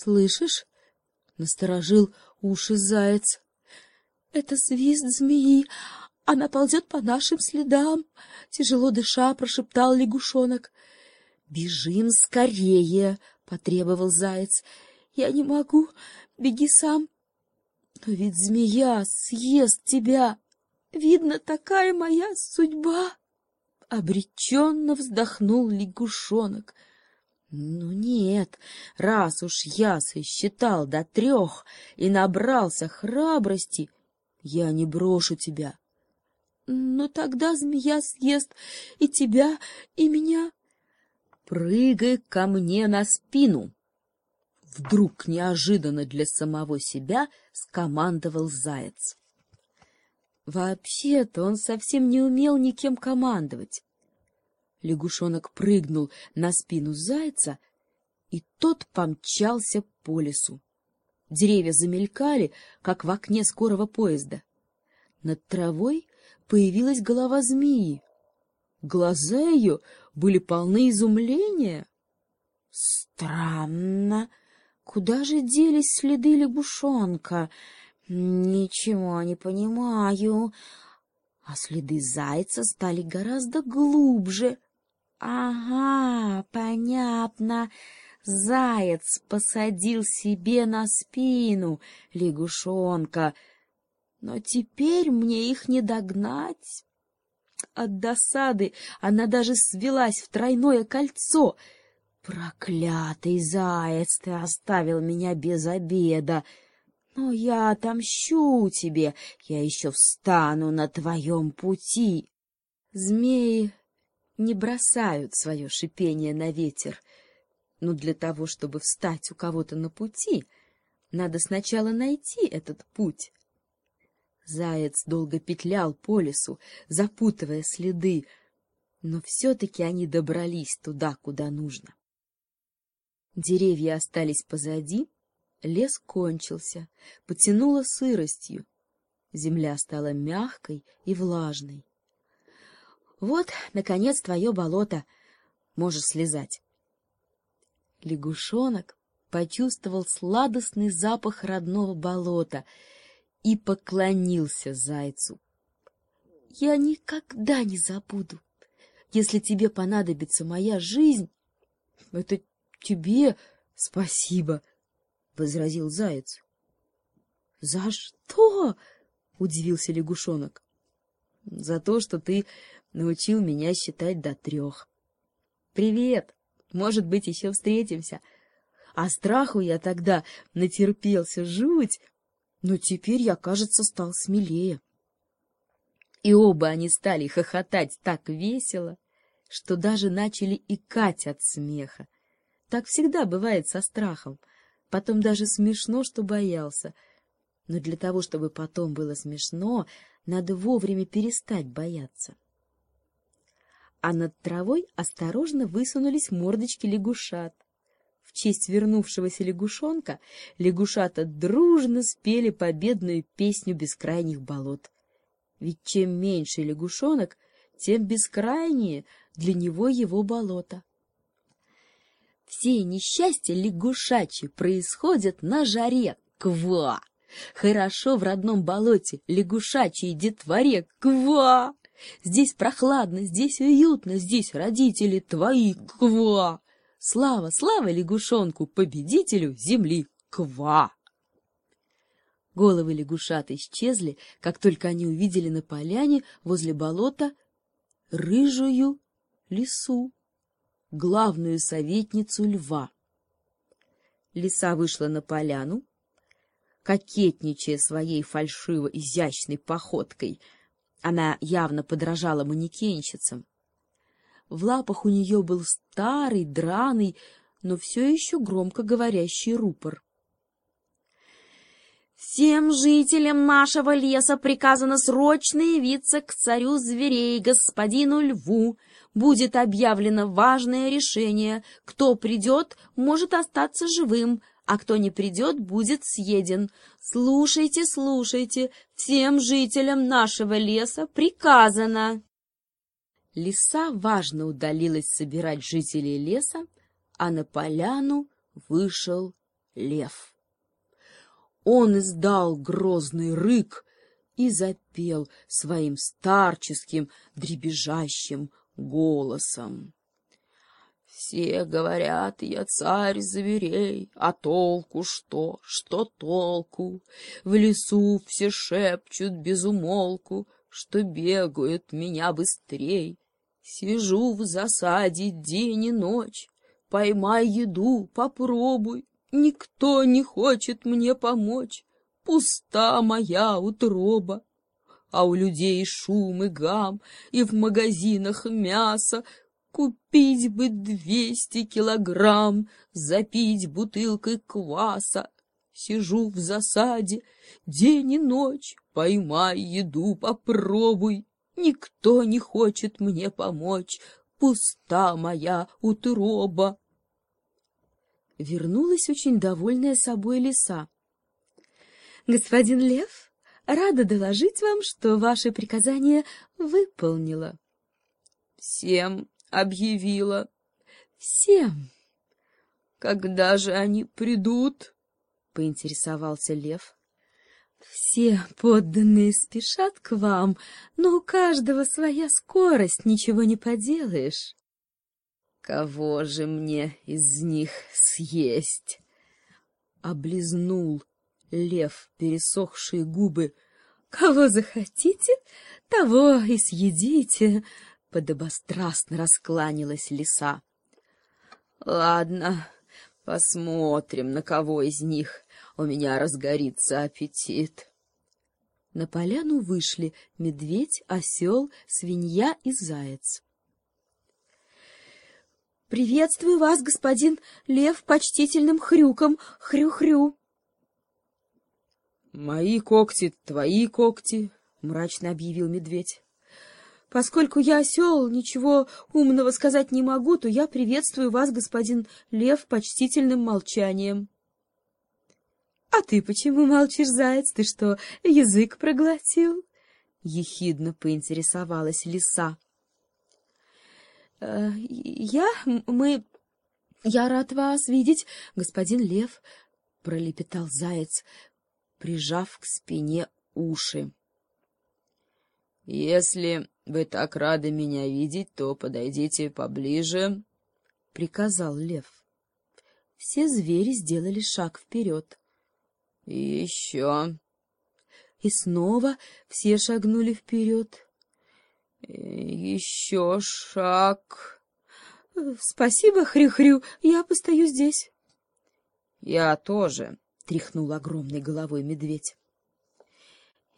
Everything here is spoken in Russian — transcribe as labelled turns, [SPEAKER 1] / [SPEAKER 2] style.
[SPEAKER 1] Слышишь? Насторожил уши заяц. Это свист змеи. Она ползет по нашим следам. Тяжело дыша, прошептал лягушонок. Бежим скорее, потребовал заяц. Я не могу. Беги сам. Но ведь змея съест тебя. Видно, такая моя судьба. Обреченно вздохнул лягушонок. Ну нет, раз уж я сосчитал до трех и набрался храбрости, я не брошу тебя. Но тогда змея съест и тебя, и меня. Прыгай ко мне на спину. Вдруг неожиданно для самого себя скомандовал заяц. Вообще-то он совсем не умел никем командовать. Лягушонок прыгнул на спину зайца, и тот помчался по лесу. Деревья замелькали, как в окне скорого поезда. Над травой появилась голова змеи. Глаза ее были полны изумления. Странно, куда же делись следы лягушонка? Ничего не понимаю. А следы зайца стали гораздо глубже. Ага, понятно. Заяц посадил себе на спину лягушонка. Но теперь мне их не догнать. От досады она даже свелась в тройное кольцо. Проклятый заяц, ты оставил меня без обеда. Но я отомщу тебе, я еще встану на твоем пути. Змеи не бросают свое шипение на ветер. Но для того, чтобы встать у кого-то на пути, надо сначала найти этот путь. Заяц долго петлял по лесу, запутывая следы, но все-таки они добрались туда, куда нужно. Деревья остались позади, лес кончился, потянуло сыростью. Земля стала мягкой и влажной. Вот, наконец, твое болото. Можешь слезать. Лягушонок почувствовал сладостный запах родного болота и поклонился зайцу. — Я никогда не забуду. Если тебе понадобится моя жизнь, это тебе спасибо, — возразил заяц. — За что? — удивился лягушонок. — За то, что ты научил меня считать до трех. Привет! Может быть, еще встретимся. А страху я тогда натерпелся жуть, но теперь я, кажется, стал смелее. И оба они стали хохотать так весело, что даже начали икать от смеха. Так всегда бывает со страхом. Потом даже смешно, что боялся. Но для того, чтобы потом было смешно, надо вовремя перестать бояться а над травой осторожно высунулись мордочки лягушат. В честь вернувшегося лягушонка лягушата дружно спели победную песню бескрайних болот. Ведь чем меньше лягушонок, тем бескрайнее для него его болото. Все несчастья лягушачьи происходят на жаре. Ква! Хорошо в родном болоте лягушачьей детворе. Ква! Здесь прохладно, здесь уютно, здесь родители твои, ква! Слава, слава лягушонку, победителю земли, ква! Головы лягушат исчезли, как только они увидели на поляне возле болота рыжую лису, главную советницу льва. Лиса вышла на поляну, кокетничая своей фальшиво-изящной походкой — она явно подражала манекенщицам. В лапах у нее был старый, драный, но все еще громко говорящий рупор. «Всем жителям нашего леса приказано срочно явиться к царю зверей, господину льву. Будет объявлено важное решение. Кто придет, может остаться живым, а кто не придет, будет съеден. Слушайте, слушайте, всем жителям нашего леса приказано. Лиса важно удалилась собирать жителей леса, а на поляну вышел лев. Он издал грозный рык и запел своим старческим дребезжащим голосом. Все говорят, я царь зверей, а толку что, что толку? В лесу все шепчут без умолку, что бегают меня быстрей. Сижу в засаде день и ночь, поймай еду, попробуй, никто не хочет мне помочь, пуста моя утроба. А у людей шум и гам, и в магазинах мясо, Купить бы двести килограмм, запить бутылкой кваса. Сижу в засаде день и ночь, поймай еду, попробуй. Никто не хочет мне помочь, пуста моя утроба. Вернулась очень довольная собой лиса. Господин Лев, рада доложить вам, что ваше приказание выполнила. Всем объявила. Всем. Когда же они придут? Поинтересовался лев. Все подданные спешат к вам, но у каждого своя скорость, ничего не поделаешь. Кого же мне из них съесть? Облизнул лев пересохшие губы. Кого захотите, того и съедите, подобострастно раскланялась лиса. — Ладно, посмотрим, на кого из них у меня разгорится аппетит. На поляну вышли медведь, осел, свинья и заяц. — Приветствую вас, господин лев, почтительным хрюком. Хрю-хрю. — Мои когти, твои когти, — мрачно объявил медведь. Поскольку я осел, ничего умного сказать не могу, то я приветствую вас, господин Лев, почтительным молчанием. — А ты почему молчишь, заяц? Ты что, язык проглотил? — ехидно поинтересовалась лиса. «Э, — Я... мы... Я рад вас видеть, господин Лев, — пролепетал заяц, прижав к спине уши. — Если вы так рады меня видеть, то подойдите поближе, — приказал лев. Все звери сделали шаг вперед. — Еще. И снова все шагнули вперед. — Еще шаг. — Спасибо, Хрю-Хрю, я постою здесь. — Я тоже, — тряхнул огромной головой медведь.